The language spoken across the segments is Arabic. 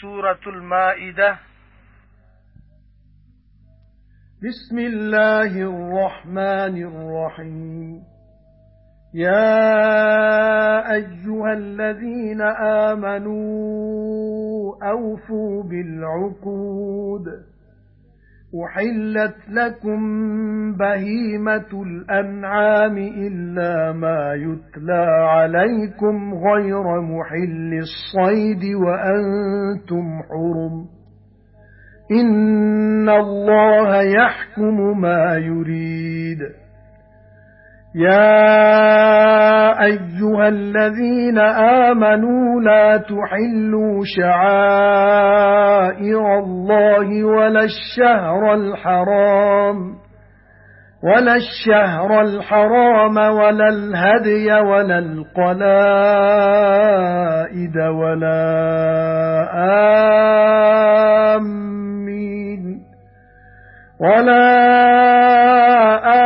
سورة المائدة. بسم الله الرحمن الرحيم. يا أيها الذين آمنوا أوفوا بالعقود. أُحِلَّتْ لَكُمْ بَهِيمَةُ الْأَنْعَامِ إِلَّا مَا يُتْلَى عَلَيْكُمْ غَيْرَ مُحِلِّ الصَّيْدِ وَأَنْتُمْ حُرُمٌ إِنَّ اللَّهَ يَحْكُمُ مَا يُرِيدُ يَا أَيُّهَا الَّذِينَ آمَنُوا لَا تُحِلُّوا شَعَائِرَ اللَّهِ وَلَا الشَّهْرَ الْحَرَامَ وَلَا الشَّهْرَ الْحَرَامَ وَلَا الْهَدْيَ وَلَا الْقَلَائِدَ وَلَا آمِّينَ وَلَا آمِّينَ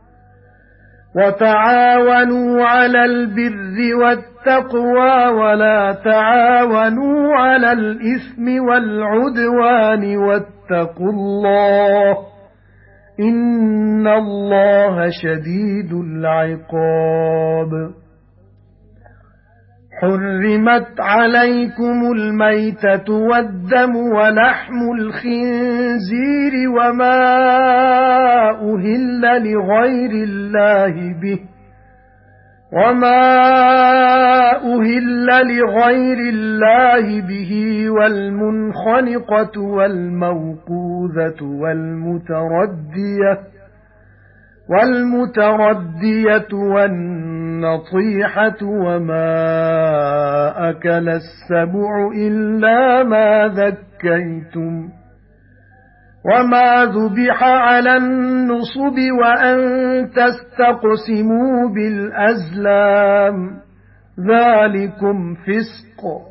وَتَعَاوَنُوا عَلَى الْبِرِّ وَالتَّقْوَى وَلَا تَعَاوَنُوا عَلَى الْإِثْمِ وَالْعُدْوَانِ وَاتَّقُوا اللَّهَ إِنَّ اللَّهَ شَدِيدُ الْعِقَابِ حُرِّمَتْ عَلَيْكُمُ الْمَيْتَةُ وَالدَّمُ وَلَحْمُ الْخِنْزِيرِ وَمَا أُهِلَّ لِغَيْرِ اللَّهِ بِهِ وَمَا أُهِلَّ لِغَيْرِ اللَّهِ بِهِ وَالْمُنْخَنِقَةُ وَالْمَوْقُوذَةُ وَالْمُتَرَدِّيَةُ وَالْمُتَرَدِّيَةُ وَالنَّطِيحَةُ وَمَا أَكَلَ السَّبُعُ إِلَّا مَا ذَكَّيْتُمْ وَمَا ذُبِحَ عَلَى النُّصُبِ وَأَن تَسْتَقْسِمُوا بِالْأَزْلَامِ ذَلِكُمْ فِسْقٌ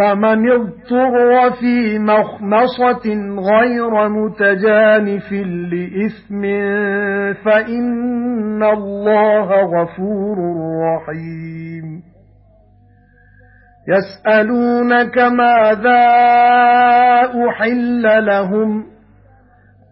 فَمَنِ اضْطُرَّ فِي مَخْمَصَةٍ غَيْرَ مُتَجَانِفٍ لِإِثْمٍ فَإِنَّ اللَّهَ غَفُورٌ رَّحِيمٌ. يَسْأَلُونَكَ مَاذَا أُحِلَّ لَهُمْ؟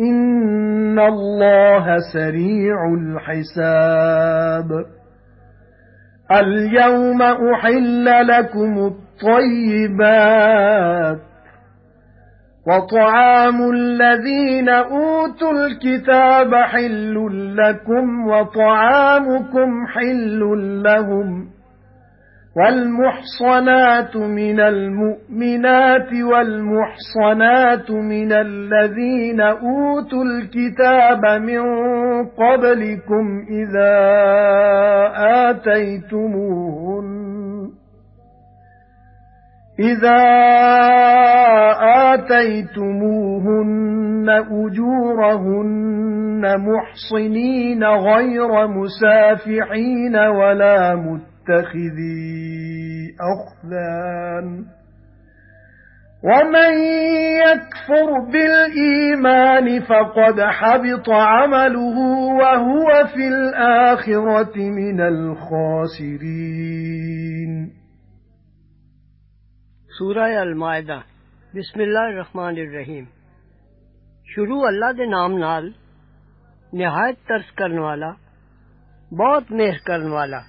إِنَّ اللَّهَ سَرِيعُ الْحِسَابِ الْيَوْمَ أُحِلَّ لَكُمُ الطَّيِّبَاتُ وَطَعَامُ الَّذِينَ أُوتُوا الْكِتَابَ حِلٌّ لَّكُمْ وَطَعَامُكُمْ حِلٌّ لَّهُمْ وَالْمُحْصَنَاتُ مِنَ الْمُؤْمِنَاتِ وَالْمُحْصَنَاتُ مِنَ الَّذِينَ أُوتُوا الْكِتَابَ مِن قَبْلِكُمْ إِذَا آتَيْتُمُوهُنَّ إِذَا آتَيْتُمُوهُنَّ أُجُورَهُنَّ مُحْصِنِينَ غَيْرَ مُسَافِحِينَ وَلَا مُتَّخِذِي أَخْدَانٍ وَمَن يَكْفُرْ بِالْإِيمَانِ فَقَدْ حَبِطَ عَمَلُهُ وَهُوَ فِي الْآخِرَةِ مِنَ الْخَاسِرِينَ. سورہ المائدہ. بسم اللہ الرحمن الرحیم. شروع اللہ دے نام نال نہایت ترس کرن والا بہت مہر کرن والا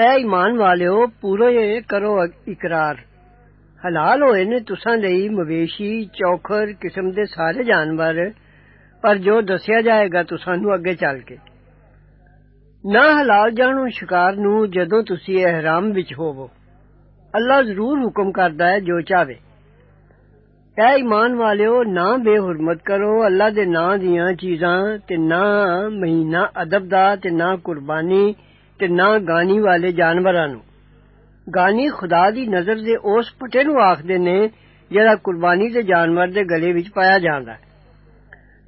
اے ایمان والیو پورے کرو اقرار حلال ہوئے نے تساں لئی مویشی چوکھر قسم دے سارے جانور پر جو دسیا جائے گا تساں نو اگے چل کے نہ حلال جانو شکار نو جدوں تسی احرام وچ ہوو اللہ ضرور حکم کردا ہے جو چاہے اے ایمان والیو نہ بے حرمت کرو اللہ دے نام دیاں چیزاں تے نہ مہینہ ادب دا تے نہ قربانی ਤੇ ਨਾ ਗਾਨੀ ਵਾਲੇ ਜਾਨਵਰਾਂ ਨੂੰ ਗਾਨੀ ਖੁਦਾ ਦੀ ਨਜ਼ਰ ਦੇ ਉਸ ਪਟੇ ਨੂੰ ਆਖਦੇ ਨੇ ਜਿਹੜਾ ਕੁਰਬਾਨੀ ਦੇ ਜਾਨਵਰ ਦੇ ਗਲੇ ਵਿੱਚ ਪਾਇਆ ਜਾਂਦਾ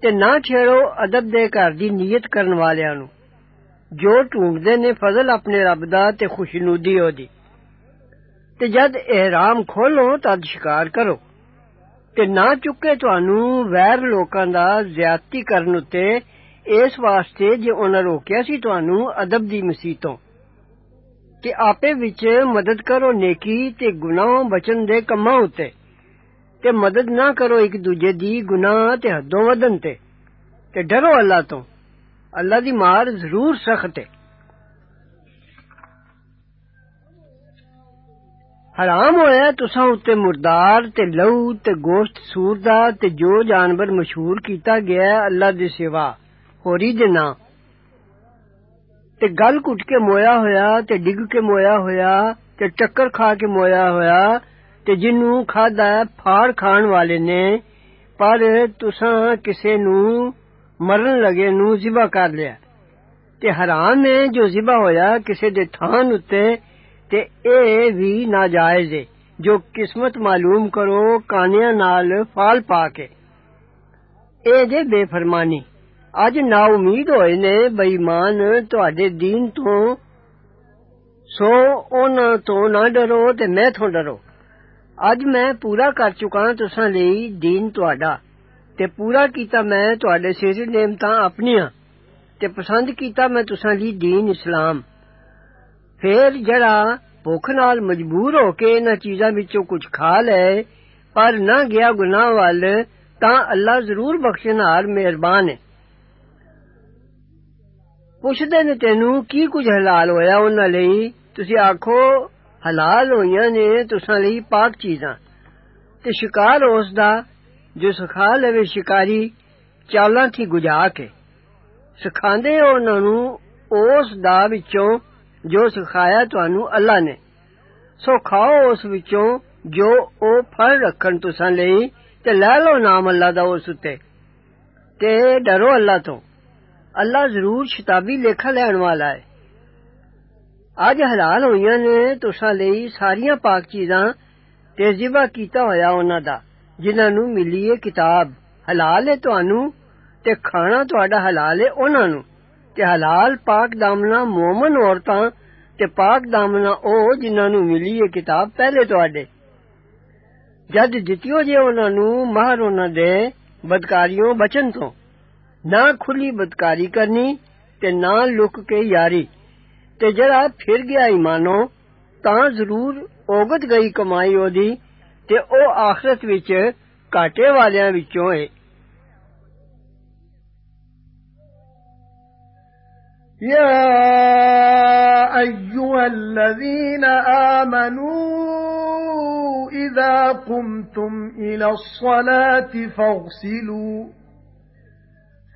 ਤੇ ਨਾ ਛੇੜੋ ਅਦਬ ਦੇ ਘਰ ਦੀ ਨੀਅਤ ਕਰਨ ਵਾਲਿਆਂ ਨੂੰ ਜੋ ਢੂੰਡਦੇ ਨੇ ਫਜ਼ਲ ਆਪਣੇ ਰੱਬ ਦਾ ਤੇ ਖੁਸ਼ਨੂਦੀ ਉਹਦੀ ਤੇ ਜਦ ihram ਖੋਲੋ ਤਦ ਸ਼ਿਕਾਰ ਕਰੋ ਤੇ ਨਾ ਚੁੱਕੇ ਤੁਹਾਨੂੰ ਵੈਰ ਲੋਕਾਂ ਦਾ ਜ਼ਿਆਦਤੀ ਕਰਨ ਉੱਤੇ اس واسطے جے انہاں روکیا سی تانوں ادب دی مسیتوں کہ آپے وچ مدد کرو نیکی تے گناہ بچن دے کماں اتے تے مدد نہ کرو ایک دوجے دی گناہ تے حدوں ودن تے تے ڈرو اللہ تو اللہ دی مار ضرور سخت ہے حرام ہویا تساں اتے مردار تے لہو تے گوشت سور دا تے جو جانور مشہور کیتا گیا ہے اللہ دے سوا ਹੋਰੀ ਦੇ ਨਾਂ ਤੇ ਗਲ ਘੁੱਟ ਕੇ ਮੋਇਆ ਹੋਇਆ ਤੇ ਡਿੱਗ ਕੇ ਮੋਇਆ ਹੋਇਆ ਤੇ ਟੱਕਰ ਖਾ ਕੇ ਮੋਇਆ ਹੋਇਆ ਤੇ ਜਿਹਨੂੰ ਖਾਦਾ ਫਾੜ ਖਾਣ ਵਾਲੇ ਨੇ ਪਰ ਤੁਸਾਂ ਕਿਸੇ ਨੂੰ ਮਰਨ ਲਗੇ ਨੂੰ ਜ਼ਿਬਾ ਕਰ ਲਿਆ ਤੇ ਹਰਾਮ ਹੈ ਜੋ ਜ਼ਿਬਾ ਹੋਇਆ ਕਿਸੇ ਦੇ ਥਾਂ ਉੱਤੇ ਤੇ ਇਹ ਵੀ ਨਾਜਾਇਜ਼ ਹੈ ਜੋ ਕਿਸਮਤ ਮਾਲੂਮ ਕਰੋ ਕਾਨਿਆਂ ਨਾਲ ਫਾਲ ਪਾ ਕੇ ਇਹ ਜੇ ਬੇਫਰਮਾਨੀ اج نا امید ہوئے نے بےمان تڈے دین تو سو انہاں تو نہ ڈرو تے میں تو ڈرو اج میں پورا کر چکا تساں لئی دین تہاڈا تے پورا کیتا میں تہاڈے سر نعمتاں اپنیاں تے پسند کیتا میں تساں لئی دین اسلام پھر جڑا بھوک نال مجبور ہو کے انہاں چیزاں وچوں کچھ کھا لے پر نہ گیا گناہ وال تاں اللہ ضرور بخشن ہار مہربان ہے ਪੁੱਛਦੇ ਨੇ ਤੈਨੂੰ ਕੀ ਕੁਝ ਹਲਾਲ ਹੋਇਆ ਉਹਨਾਂ ਲਈ ਤੁਸੀਂ ਆਖੋ ਹਲਾਲ ਹੋਈਆਂ ਨੇ ਤੁਸਾਂ ਲਈ ਪਾਕ ਚੀਜ਼ਾਂ ਤੇ ਸ਼ਿਕਾਰ ਉਸ ਦਾ ਜੋ ਸਿਖਾ ਲਵੇ ਸ਼ਿਕਾਰੀ ਚਾਲਾਂ ਥੀ ਗੁਜਾ ਕੇ ਸਿਖਾਉਂਦੇ ਉਹਨਾਂ ਨੂੰ ਉਸ ਦਾ ਵਿੱਚੋਂ ਜੋ ਸਿਖਾਇਆ ਤੁਹਾਨੂੰ ਅੱਲਾ ਨੇ ਸੋ ਖਾਓ ਉਸ ਵਿੱਚੋਂ ਜੋ ਉਹ ਫਲ ਰੱਖਣ ਤੁਸਾਂ ਲਈ ਤੇ ਲੈ ਲਓ ਨਾਮ ਅੱਲਾ ਦਾ ਉਸ ਉੱਤੇ ਤੇ ਡਰੋ ਅੱਲਾ ਤੋਂ اللہ ضرور شتابی لیکھا لین والا ہے۔ اج حلال ہوئی نے تسا لئی ساری پاک چیزاں تے ذبح کیتا ہویا انہاں دا، جنہاں نو ملی ہے کتاب۔ حلال ہے تانوں تے کھانا تہاڈا حلال ہے انہاں نو تے حلال پاک دامنا مومن عورتاں تے پاک دامنا او جنہاں نو ملی ہے کتاب پہلے تہاڈے۔ جد جتیو جے انہاں نو مہر انہاں دے بدکاریوں بچن تو۔ ਨਾ ਖੁੱਲੀ ਬਦਕਾਰੀ ਕਰਨੀ ਤੇ ਨਾ ਲੁਕ ਕੇ ਯਾਰੀ ਤੇ ਜਿਹੜਾ ਫਿਰ ਗਿਆ ਈਮਾਨੋਂ ਤਾਂ ਜ਼ਰੂਰ ਔਗਤ ਗਈ ਕਮਾਈ ਉਹਦੀ ਤੇ ਉਹ ਆਖਰਤ ਵਿੱਚ ਘਾਟੇ ਵਾਲਿਆਂ ਵਿੱਚੋਂ ਹੈ يا أيها الذين آمنوا إذا قمتم إلى الصلاة فاغسلوا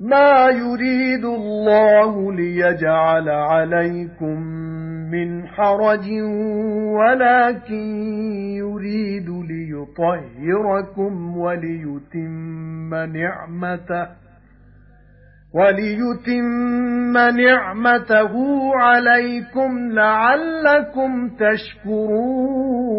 مَا يُرِيدُ اللَّهُ لِيَجْعَلَ عَلَيْكُمْ مِنْ حَرَجٍ وَلَكِنْ يُرِيدُ لِيُطَهِّرَكُمْ وَلِيُتِمَّ نِعْمَتَهُ وَلِيُتِمَّ نِعْمَتَهُ عَلَيْكُمْ لَعَلَّكُمْ تَشْكُرُونَ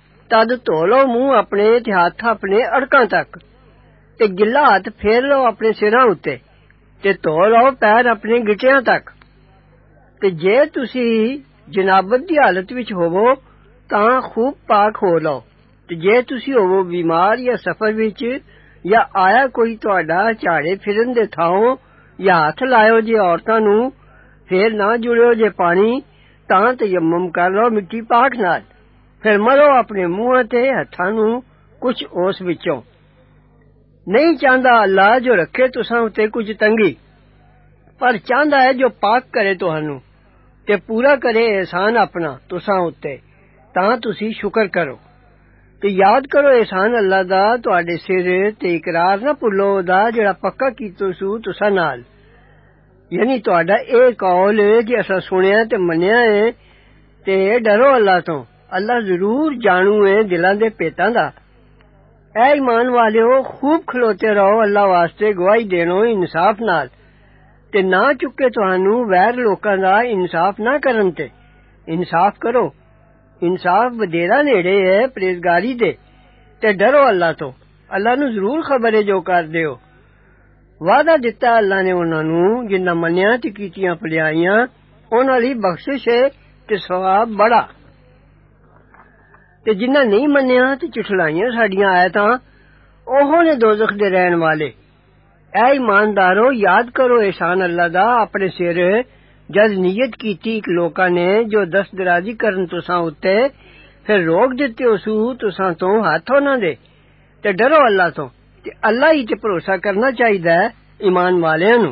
ਤਦ ਧੋ ਲਓ ਮੂੰਹ ਆਪਣੇ ਤੇ ਹੱਥ ਆਪਣੇ ਅੜਕਾਂ ਤੱਕ ਤੇ ਗਿੱਲਾ ਹੱਥ ਫੇਰ ਲਓ ਆਪਣੇ ਸਿਰਾਂ ਉੱਤੇ ਤੇ ਧੋ ਲਓ ਪੈਰ ਆਪਣੇ ਗਿੱਟਿਆਂ ਤੱਕ ਤੇ ਜੇ ਤੁਸੀਂ ਜਨਾਬਤ ਦੀ ਹਾਲਤ ਵਿੱਚ ਹੋਵੋ ਤਾਂ ਖੂਬ ਪਾਕ ਹੋ ਲਓ ਤੇ ਜੇ ਤੁਸੀਂ ਹੋਵੋ ਬਿਮਾਰ ਜਾਂ ਸਫ਼ਰ ਵਿੱਚ ਜਾਂ ਆਇਆ ਕੋਈ ਤੁਹਾਡਾ ਝਾੜੇ ਫਿਰਨ ਦੇ ਥਾਂ ਜਾਂ ਹੱਥ ਲਾਇਓ ਜੇ ਔਰਤਾਂ ਨੂੰ ਫੇਰ ਨਾ ਜੁੜਿਓ ਜੇ ਪਾਣੀ ਤਾਂ ਤਯਮਮ ਕਰ ਲਓ ਮਿੱਟੀ ਪਾਕ ਨਾਲ پھر مرو اپنے منہ تے ہتھاں نو کچھ اس وچوں نہیں چاہندا اللہ جو رکھے تساں تے کچھ تنگی پر چاہندا ہے جو پاک کرے تہانوں تے پورا کرے احسان اپنا تساں تے تاں تسی شکر کرو تے یاد کرو احسان اللہ دا تواڈے سر تے اقرار نہ بھولو دا جڑا پکا کیتو سو تساں نال یعنی تہاڈا اے قول جے اساں سنیا تے منیا اے تے ڈرو اللہ تو ਅੱਲਾ ਜ਼ਰੂਰ ਜਾਣੂ ਹੈ ਦਿਲਾਂ ਦੇ ਪੇਤਾਂ ਦਾ ਐ ਈਮਾਨ ਵਾਲਿਓ ਖੂਬ ਖਲੋਤੇ ਰਹੋ ਅੱਲਾ ਵਾਸਤੇ ਗਵਾਹੀ ਦੇਣੋ ਇਨਸਾਫ ਨਾਲ ਤੇ ਨਾ ਚੁੱਕੇ ਤੁਹਾਨੂੰ ਵੈਰ ਲੋਕਾਂ ਦਾ ਇਨਸਾਫ ਨਾ ਕਰਨ ਤੇ ਇਨਸਾਫ ਕਰੋ ਇਨਸਾਫ ਵਧੇਰਾ ਨੇੜੇ ਹੈ ਪਰਹੇਜ਼ਗਾਰੀ ਦੇ ਤੇ ਡਰੋ ਅੱਲਾ ਤੋਂ ਅੱਲਾ ਨੂੰ ਜ਼ਰੂਰ ਖਬਰ ਹੈ ਜੋ ਕਰਦੇ ਹੋ ਵਾਦਾ ਦਿੱਤਾ ਅੱਲਾ ਨੇ ਉਹਨਾਂ ਨੂੰ ਜਿਨ੍ਹਾਂ ਮੰਨਿਆ ਤੇ ਕੀਤੀਆਂ ਭਲਾਈਆਂ ਉਹਨਾਂ ਲਈ ਬਖਸ਼ਿਸ਼ ਹੈ ਤੇ ਸਵਾਬ ਬੜਾ تے جنہ نہیں منیا تے چٹھلائیاں ساڈیاں آیتاں اوہوں نے دوزخ دے رہن والے اے ایماندارو یاد کرو احسان اللہ دا اپنے سر جد نیت کیتی ایک لوکاں نے جو دست درازی کرن تساں اُتے پھر روک دتے اسو تساں تو ہاتھ نہ دے تے ڈرو اللہ تو تے اللہ ہی تے بھروسہ کرنا چاہیدا ہے ایمان والے نو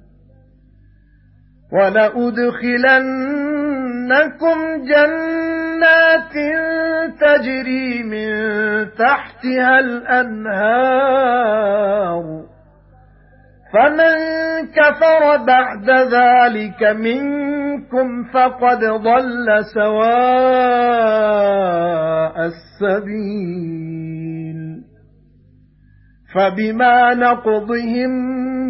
وَلَأُدْخِلَنَّكُمْ جَنَّاتٍ تَجْرِي مِن تَحْتِهَا الْأَنْهَارُ. فَمَن كَفَرَ بَعْدَ ذَلِكَ مِنكُمْ فَقَدْ ضَلَّ سَوَاءَ السَّبِيلِ. فَبِمَا نَقْضِهِم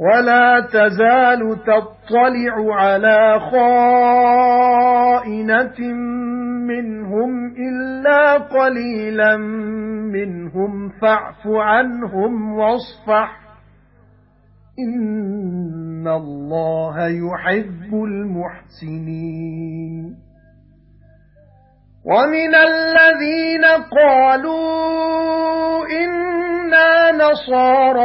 وَلَا تَزَالُ تَطَّلِعُ عَلَى خَائِنَةٍ مِنْهُمْ إِلَّا قَلِيلًا مِنْهُمْ فَاعْفُ عَنْهُمْ وَاصْفَحْ. إِنَّ اللَّهَ يُحِبُّ الْمُحْسِنِينَ. وَمِنَ الَّذِينَ قَالُوا إِنَّا نَصَارَى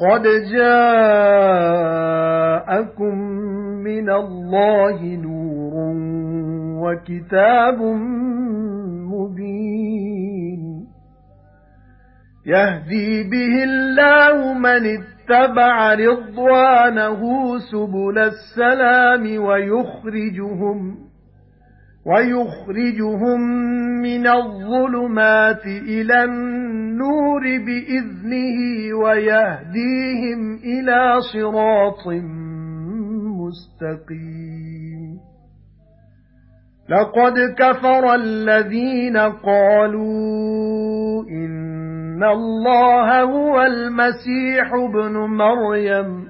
قَدْ جَاءَكُم مِّنَ اللَّهِ نُورٌ وَكِتَابٌ مُبِينٌ يَهْدِي بِهِ اللَّهُ مَنِ اتَّبَعَ رِضْوَانَهُ سُبُلَ السَّلَامِ وَيُخْرِجُهُمْ وَيُخْرِجُهُم مِّنَ الظُّلُمَاتِ إِلَى النُّورِ بِإِذْنِهِ وَيَهْدِيهِمْ إِلَى صِرَاطٍ مُّسْتَقِيمٍ. لَقَدْ كَفَرَ الَّذِينَ قَالُوا إِنَّ اللَّهَ هُوَ الْمَسِيحُ ابْنُ مَرْيَمَ.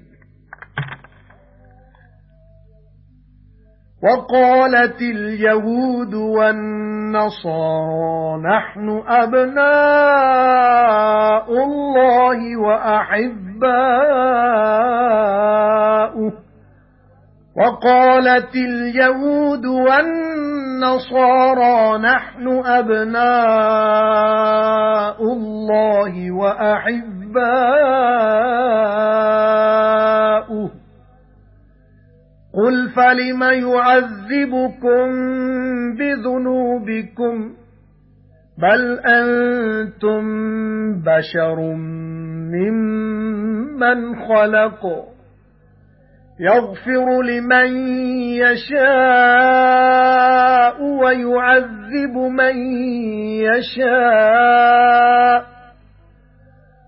وَقَالَتِ الْيَهُودُ وَالنَّصَارَى نَحْنُ أَبْنَاءُ اللَّهِ وَأَحِبَّاؤُهُ. وَقَالَتِ الْيَهُودُ وَالنَّصَارَى نَحْنُ أَبْنَاءُ اللَّهِ وَأَحِبَّاؤُهُ. قُلْ فَلِمَ يُعَذِّبُكُم بِذُنُوبِكُمْ بَلْ أَنْتُمْ بَشَرٌ مِّمَّنْ خَلَقَ يَغْفِرُ لِمَن يَشَاءُ وَيُعَذِّبُ مَن يَشَاءُ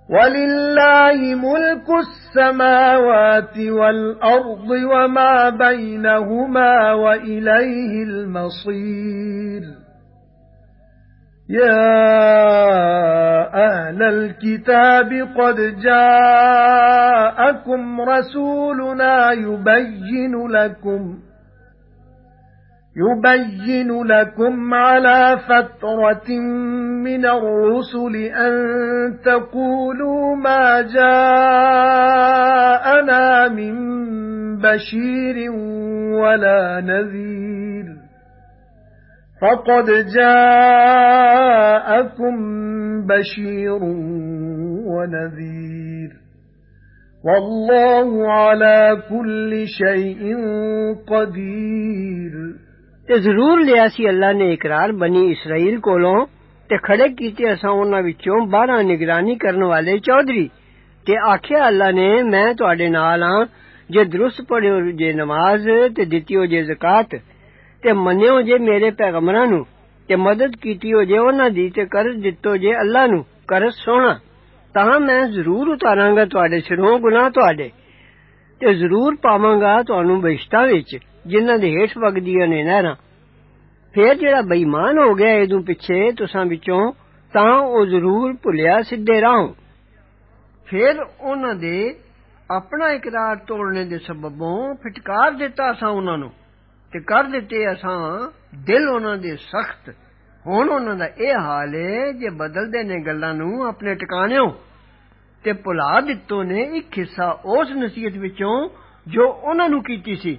وَلِلَّهِ مُلْكُ السَّمَاوَاتِ وَالْأَرْضِ وَمَا بَيْنَهُمَا وَإِلَيْهِ الْمَصِيرُ. يَا أَهْلَ الْكِتَابِ قَدْ جَاءَكُمْ رَسُولُنَا يُبَيِّنُ لَكُمْ يُبَيِّنُ لَكُمْ عَلَى فَتْرَةٍ مِنَ الرُّسُلِ أَن تَقُولُوا مَا جَاءَنَا مِن بَشِيرٍ وَلَا نَذِيرٍ فَقَدْ جَاءَكُم بَشِيرٌ وَنَذِيرٌ وَاللَّهُ عَلَى كُلِّ شَيْءٍ قَدِيرٌ تے ضرور لیا سی اللہ نے اقرار بنی اسرائیل کولوں تے کھڑے کیتے اساں انہاں وچوں 12 نگرانی کرن والے چودھری تے آکھیا اللہ نے میں تواڈے نال ہاں جے درست پڑھیو جے نماز تے دتیو جے زکات تے منیو جے میرے پیغمبراں نو تے مدد کیتیو جے انہاں دی تے قرض دتو جے اللہ نو قرض سونا تاں میں ضرور اتاراں گا تواڈے سروں گناہ تواڈے تے ضرور پاواں گا تانوں بہشتاں وچ ਜਿਨ੍ਹਾਂ ਦੇ ਹੇਠ ਵਗਦੀਆਂ ਨੇ ਨਹਿਰਾਂ ਫੇਰ ਜਿਹੜਾ ਬੇਈਮਾਨ ਹੋ ਗਿਆ ਇਹਦੋਂ ਪਿੱਛੇ ਤੁਸਾਂ ਵਿੱਚੋਂ ਤਾਂ ਉਹ ਜ਼ਰੂਰ ਭੁੱਲਿਆ ਸਿੱਧੇ ਰਾਹ ਫੇਰ ਉਹਨਾਂ ਦੇ ਆਪਣਾ ਇਕਰਾਰ ਤੋੜਨੇ ਦੇ ਸਬਬੋਂ ਫਟਕਾਰ ਦਿੱਤਾ ਅਸਾਂ ਉਹਨਾਂ ਨੂੰ ਤੇ ਕਰ ਦਿੱਤੇ ਅਸਾਂ ਦਿਲ ਉਹਨਾਂ ਦੇ ਸਖਤ ਹੁਣ ਉਹਨਾਂ ਦਾ ਇਹ ਹਾਲ ਏ ਜੇ ਬਦਲਦੇ ਨੇ ਗੱਲਾਂ ਨੂੰ ਆਪਣੇ ਟਿਕਾਣਿਓਂ ਤੇ ਭੁਲਾ ਦਿੱਤੋ ਨੇ ਇੱਕ ਹਿੱਸਾ ਉਸ ਨਸੀਹਤ ਵਿੱਚੋਂ ਜੋ ਉਹਨਾਂ ਨੂੰ ਕੀਤੀ ਸੀ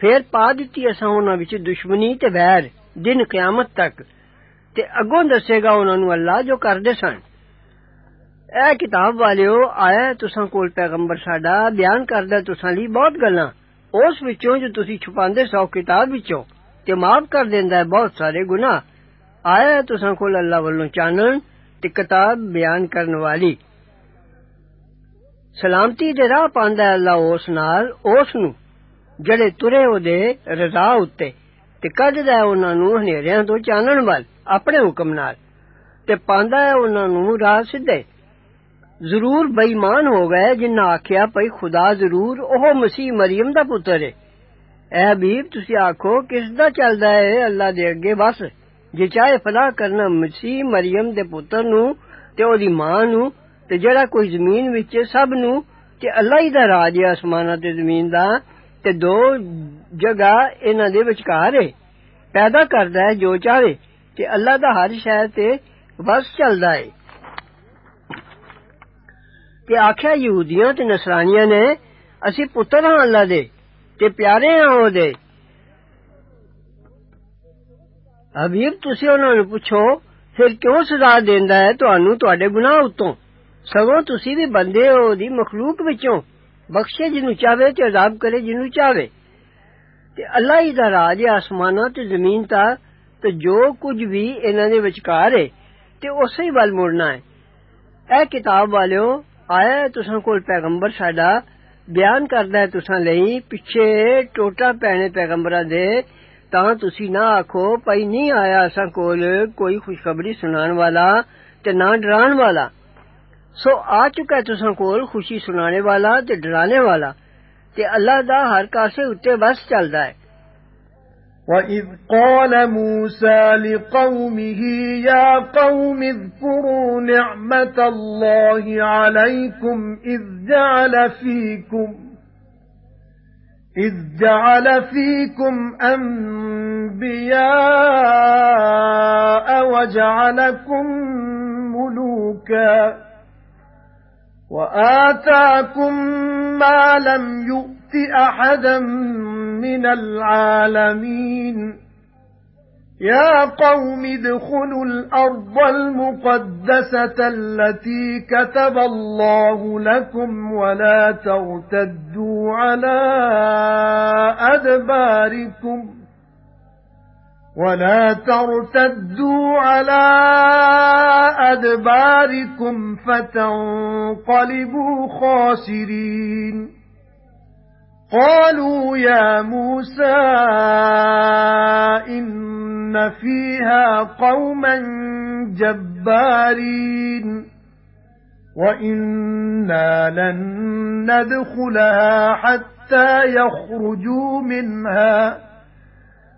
پھر پا دیتی اساں انہاں وچ دشمنی تے ویر دن قیامت تک تے اگوں دسے گا انہاں نو اللہ جو کردے سن اے کتاب والیو آیا تساں کول پیغمبر ساڈا بیان کردا تساں لی بہت گلاں اس وچوں جو تسی چھپاندے سو کتاب وچوں تے معاف کر دیندا ہے بہت سارے گناہ آیا تساں کول اللہ والوں چانن تے کتاب بیان کرن والی سلامتی دے راہ پاندا ہے اللہ اس نال اس نو ਜਿਹੜੇ ਤੁਰੇ ਉਹਦੇ ਰਜ਼ਾ ਉੱਤੇ ਤੇ ਕੱਢਦਾ ਉਹਨਾਂ ਨੂੰ ਹਨੇਰਿਆਂ ਤੋਂ ਚਾਨਣ ਵੱਲ ਆਪਣੇ ਹੁਕਮ ਨਾਲ ਤੇ ਪਾਉਂਦਾ ਹੈ ਉਹਨਾਂ ਨੂੰ ਰਾਹ ਸਿੱਧੇ ਜ਼ਰੂਰ ਬੇਈਮਾਨ ਹੋ ਗਏ ਜਿਨ੍ਹਾਂ ਆਖਿਆ ਭਈ ਖੁਦਾ ਜ਼ਰੂਰ ਉਹ ਮਸੀਹ ਮਰੀਮ ਦਾ ਪੁੱਤਰ ਹੈ ਐ ਹਬੀਬ ਤੁਸੀਂ ਆਖੋ ਕਿਸ ਦਾ ਚੱਲਦਾ ਹੈ ਅੱਲਾ ਦੇ ਅੱਗੇ ਬਸ ਜੇ ਚਾਹੇ ਫਲਾ ਕਰਨਾ ਮਸੀਹ ਮਰੀਮ ਦੇ ਪੁੱਤਰ ਨੂੰ ਤੇ ਉਹਦੀ ਮਾਂ ਨੂੰ ਤੇ ਜਿਹੜਾ ਕੋਈ ਜ਼ਮੀਨ ਵਿੱਚ ਸਭ ਨੂੰ ਤੇ ਅੱਲਾ ਹੀ ਦਾ ਰਾਜ ਹੈ ਅਸਮਾਨਾਂ ਤੇ ਜ਼ਮੀਨ ਦਾ ਤੇ ਦੋ ਜਗ੍ਹਾ ਇਹਨਾਂ ਦੇ ਵਿਚਕਾਰ ਹੈ ਪੈਦਾ ਕਰਦਾ ਹੈ ਜੋ ਚਾਹੇ ਤੇ ਅੱਲਾ ਦਾ ਹਰ ਸ਼ੈ ਤੇ ਵਸ ਚੱਲਦਾ ਹੈ ਤੇ ਆਖਿਆ ਯਹੂਦੀਆਂ ਤੇ ਨਸਰਾਨੀਆਂ ਨੇ ਅਸੀਂ ਪੁੱਤਰ ਹਾਂ ਅੱਲਾ ਦੇ ਤੇ ਪਿਆਰੇ ਹਾਂ ਉਹਦੇ ਹਬੀਬ ਤੁਸੀਂ ਉਹਨਾਂ ਨੂੰ ਪੁੱਛੋ ਫਿਰ ਕਿਉਂ ਸਜ਼ਾ ਦਿੰਦਾ ਹੈ ਤੁਹਾਨੂੰ ਤੁਹਾਡੇ ਗੁਨਾਹ ਉਤੋਂ ਸਗੋਂ ਤੁਸੀਂ ਵੀ ਬੰਦੇ ਹੋ ਉਹਦੀ ਮਖਲੂਕ ਵਿੱਚੋਂ ਬਖਸ਼ੇ ਜਿਹਨੂੰ ਚਾਵੇ ਤੇ ਅਜ਼ਾਬ ਕਰੇ ਜਿਹਨੂੰ ਚਾਵੇ ਤੇ ਅੱਲਾ ਹੀ ਦਾ ਰਾਜ ਹੈ ਆਸਮਾਨਾਂ ਤੇ ਜ਼ਮੀਨ ਦਾ ਤੇ ਜੋ ਕੁਝ ਵੀ ਇਹਨਾਂ ਦੇ ਵਿਚਕਾਰ ਹੈ ਤੇ ਉਸੇ ਹੀ ਵੱਲ ਮੁੜਨਾ ਹੈ ਇਹ ਕਿਤਾਬ ਵਾਲਿਓ ਆਇਆ ਤੁਸਾਂ ਕੋਲ ਪੈਗੰਬਰ ਸਾਡਾ ਬਿਆਨ ਕਰਦਾ ਹੈ ਤੁਸਾਂ ਲਈ ਪਿੱਛੇ ਟੋਟਾ ਪੈਣੇ ਪੈਗੰਬਰਾਂ ਦੇ ਤਾਂ ਤੁਸੀਂ ਨਾ ਆਖੋ ਪਈ ਨਹੀਂ ਆਇਆ ਅਸਾਂ ਕੋਲ ਕੋਈ ਖੁਸ਼ਖਬਰੀ ਸੁਣਾਉਣ ਵਾਲਾ ਤੇ ਨਾ ਡਰਾਉਣ ਵਾਲਾ ਸੋ ਆ ਚੁੱਕਾ ਤੁਸਾਂ ਕੋਲ ਖੁਸ਼ੀ ਸੁਣਾਣੇ ਵਾਲਾ ਤੇ ਡਰਾਣੇ ਵਾਲਾ ਤੇ ਅੱਲਾ ਦਾ ਹਰ ਕਾਸੇ ਉੱਤੇ ਬਸ ਚੱਲਦਾ ਹੈ وَإِذْ قَالَ مُوسَى لِقَوْمِهِ يَا قَوْمِ اذْكُرُوا نِعْمَةَ اللَّهِ عَلَيْكُمْ إِذْ جَعَلَ فِيكُمْ إِذْ جَعَلَ فِيكُمْ أَنْبِيَاءَ وَجَعَلَكُمْ مُلُوكًا وَآتَاكُمْ مَا لَمْ يُؤْتِ أَحَدًا مِنَ الْعَالَمِينَ. يَا قَوْمِ ادْخُلُوا الْأَرْضَ الْمُقَدَّسَةَ الَّتِي كَتَبَ اللَّهُ لَكُمْ وَلَا تَرْتَدُّوا عَلَى أَدْبَارِكُمْ. وَلَا تَرْتَدُّوا عَلَى أَدْبَارِكُمْ فَتَنقَلِبُوا خَاسِرِينَ. قَالُوا يَا مُوسَى إِنَّ فِيهَا قَوْمًا جَبَّارِينَ. وَإِنَّا لَن نَّدْخُلَهَا حَتَّى يَخْرُجُوا مِنْهَا.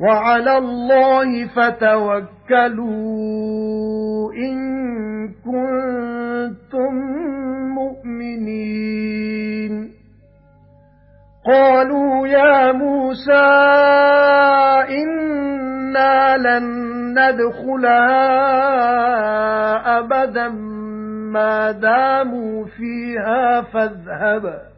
وَعَلَى اللَّهِ فَتَوَكَّلُوا إِن كُنتُم مُّؤْمِنِينَ. قَالُوا يَا مُوسَى إِنَّا لَن نَّدْخُلَهَا أَبَدًا مَّا دَامُوا فِيهَا فَاذْهَبْ.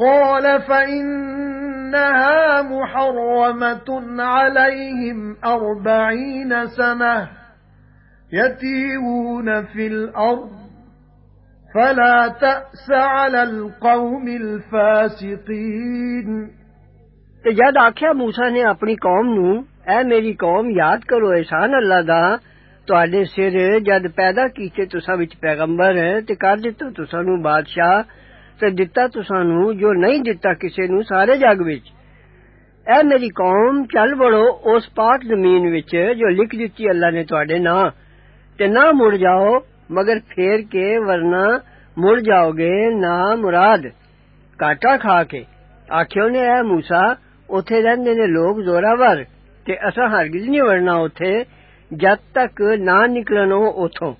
قَالَ فَإِنَّهَا مُحَرَّمَةٌ عَلَيْهِمْ أَرْبَعِينَ سَنَةً يَتِيهُونَ فِي الْأَرْضِ فَلَا تَأْسَ عَلَى الْقَوْمِ الْفَاسِقِينَ. تے جد آکھیا موسی نے اپنی قوم نو اے میری قوم یاد کرو احسان اللہ دا تواڈے سر جد پیدا کیتے تساں وچ پیغمبر تے کر دتا تساں نو بادشاہ تے دتا تسانو جو نہیں دتا کسے نو سارے جگ وچ اے میری قوم چل بڑو اس پاک زمین وچ جو لکھ دتی اللہ نے تواڈے نام تے نہ مڑ جاؤ مگر پھیر کے ورنہ مڑ جاؤ گے نہ مراد کاٹا کھا کے آخیو نے اے موسا اوتھے رہندے نے لوگ زوراور تے اسا ہرگز نہیں ورنا اوتھے جد تک نہ نکلن او اوتھوں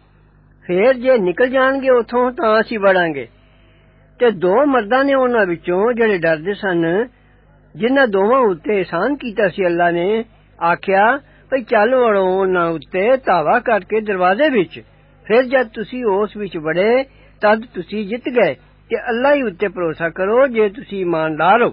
پھر جے نکل جان گے اوتھوں تاں اسی بڑاں گے تے دو مرداں نے انہاں وچوں جڑے ڈردے سن، جنہاں دوواں اُتے احسان کیتا سی اللہ نے، آکھیا، بھئی چل وڑو انہاں اُتے تاوا کر کے دروازے وچ، پھر جد تسی اس وچ وڑے تد تسی جیت گئے، تے اللہ ہی اُتے بھروسہ کرو جے تسی ایماندار ہو۔